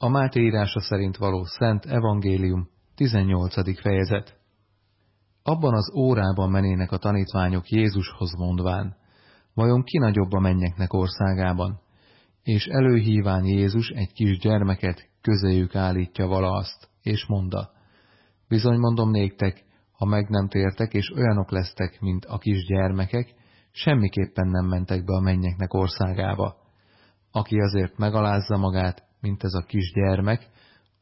A Máté írása szerint való Szent Evangélium, 18. fejezet. Abban az órában menének a tanítványok Jézushoz mondván, vajon ki nagyobb a mennyeknek országában? És előhíván Jézus egy kis gyermeket közéjük állítja vala azt, és monda, bizony mondom néktek, ha meg nem tértek, és olyanok lesztek, mint a kis gyermekek, semmiképpen nem mentek be a mennyeknek országába. Aki azért megalázza magát, mint ez a kis gyermek,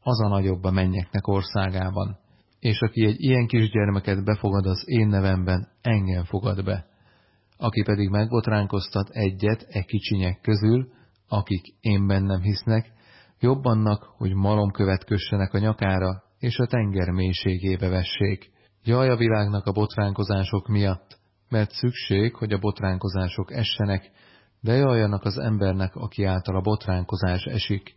az a nagyobb a mennyeknek országában. És aki egy ilyen kis gyermeket befogad az én nevemben, engem fogad be. Aki pedig megbotránkoztat egyet e kicsinyek közül, akik én bennem hisznek, jobb annak, hogy malomkövet kössenek a nyakára, és a tenger mélységébe vessék. Jaj a világnak a botránkozások miatt, mert szükség, hogy a botránkozások essenek, de jaj annak az embernek, aki által a botránkozás esik.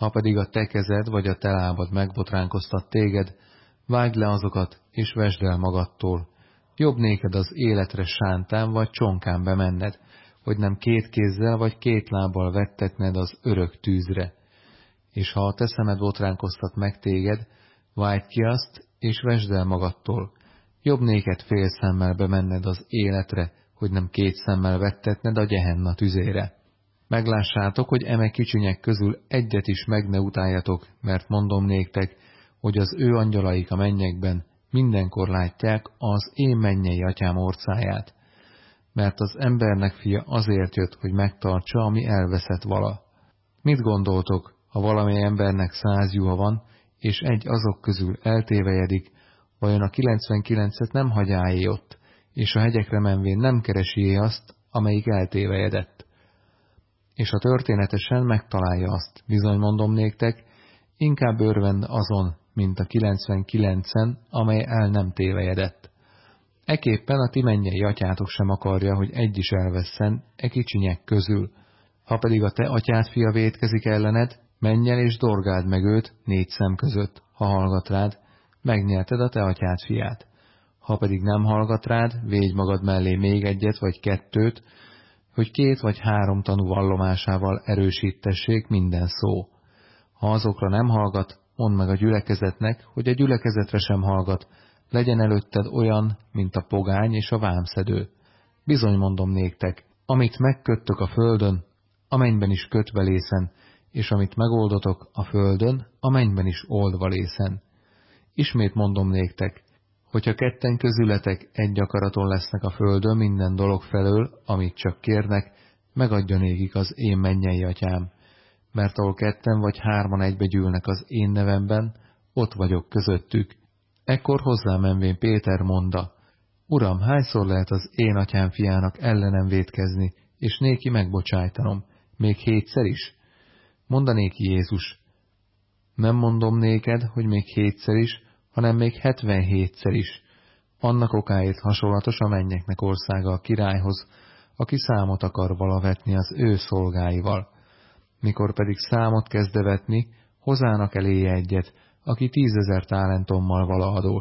Ha pedig a te kezed vagy a te lábad megbotránkoztat téged, vágd le azokat, és vesd el magadtól. Jobb néked az életre sántán vagy csonkán bemenned, hogy nem két kézzel vagy két lábbal vettetned az örök tűzre. És ha a te szemed botránkoztat meg téged, vágd ki azt, és vesd el magadtól. Jobb néked fél szemmel bemenned az életre, hogy nem két szemmel vettetned a gyehenna tüzére. Meglássátok, hogy eme kicsinyek közül egyet is meg ne utáljatok, mert mondom néktek, hogy az ő angyalaik a mennyekben mindenkor látják az én mennyei atyám orcáját. Mert az embernek fia azért jött, hogy megtartsa, ami elveszett vala. Mit gondoltok, ha valami embernek száz juha van, és egy azok közül eltévejedik, vajon a 99-et nem hagyáé ott, és a hegyekre menvén nem keresi azt, amelyik eltévejedett. És a történetesen megtalálja azt, bizony mondom néktek, inkább örvend azon, mint a 99-en, amely el nem tévejedett. Eképpen a ti mennyei atyátok sem akarja, hogy egy is elvesszen e kicsinyek közül. Ha pedig a te atyád fia vétkezik ellened, menj el és dorgáld meg őt négy szem között, ha hallgat rád, megnyerted a te atyád fiát. Ha pedig nem hallgat rád, védj magad mellé még egyet vagy kettőt, hogy két vagy három tanú vallomásával erősítessék minden szó. Ha azokra nem hallgat, mondd meg a gyülekezetnek, hogy a gyülekezetre sem hallgat, legyen előtted olyan, mint a pogány és a vámszedő. Bizony mondom néktek, amit megköttök a földön, a is kötve lészen, és amit megoldotok a földön, a is oldva lészen. Ismét mondom néktek, hogyha ketten közületek egy akaraton lesznek a földön minden dolog felől, amit csak kérnek, megadja nékik az én mennyei atyám. Mert ahol ketten vagy hárman egybe gyűlnek az én nevemben, ott vagyok közöttük. Ekkor hozzámenvén Péter monda, Uram, hányszor lehet az én atyám fiának ellenem vétkezni, és néki megbocsájtanom, még hétszer is? Mondanéki Jézus, nem mondom néked, hogy még hétszer is, hanem még hetvenhétszer is. Annak okáért hasonlatos a mennyeknek országa a királyhoz, aki számot akar vala vetni az ő szolgáival. Mikor pedig számot kezde vetni, hozának eléje egyet, aki tízezer talentommal vala.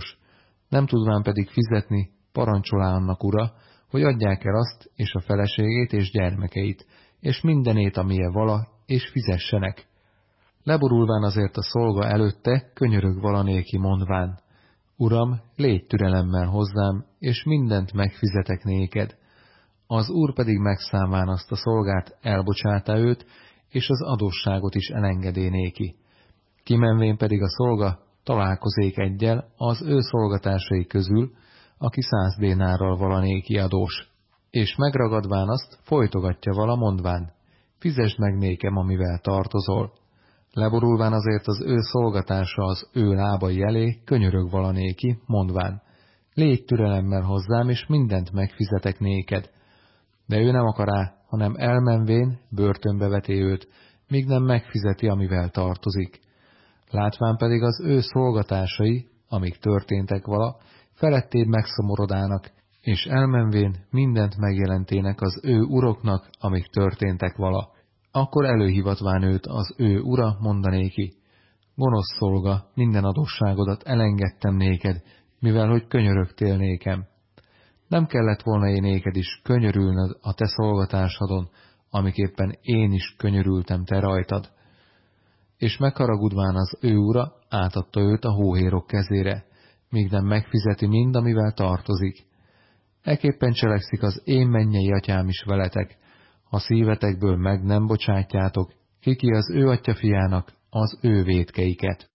Nem tudván pedig fizetni, parancsolá annak ura, hogy adják el azt, és a feleségét és gyermekeit, és mindenét, amilyen vala, és fizessenek. Leborulván azért a szolga előtte könyörög valanéki mondván, Uram, légy türelemmel hozzám, és mindent megfizetek néked. Az úr pedig megszámván azt a szolgát, elbocsáta őt, és az adósságot is elengedé néki. Kimenvén pedig a szolga találkozék egyel az ő szolgatásai közül, aki száz dénárral valanéki adós, és megragadván azt folytogatja vala mondván, fizesd meg nékem, amivel tartozol. Leborulván azért az ő szolgatása az ő lábai elé könyörög valanéki, mondván, légy türelemmel hozzám, és mindent megfizetek néked. De ő nem akará, hanem elmenvén börtönbe veti őt, míg nem megfizeti, amivel tartozik. Látván pedig az ő szolgatásai, amik történtek vala, felettéd megszomorodának, és elmenvén mindent megjelentének az ő uroknak, amik történtek vala akkor előhivatván őt az ő ura mondanéki, gonosz szolga, minden adosságodat elengedtem néked, mivel hogy könyörögtél nékem. Nem kellett volna én néked is könyörülnöd a te szolgatásodon, amiképpen én is könyörültem te rajtad. és megharagudván az ő ura átadta őt a hóhérok kezére, míg nem megfizeti mind, amivel tartozik. Eképpen cselekszik az én mennyei atyám is veletek, ha szívetekből meg nem bocsátjátok, kiki az ő atya fiának az ő vétkeiket.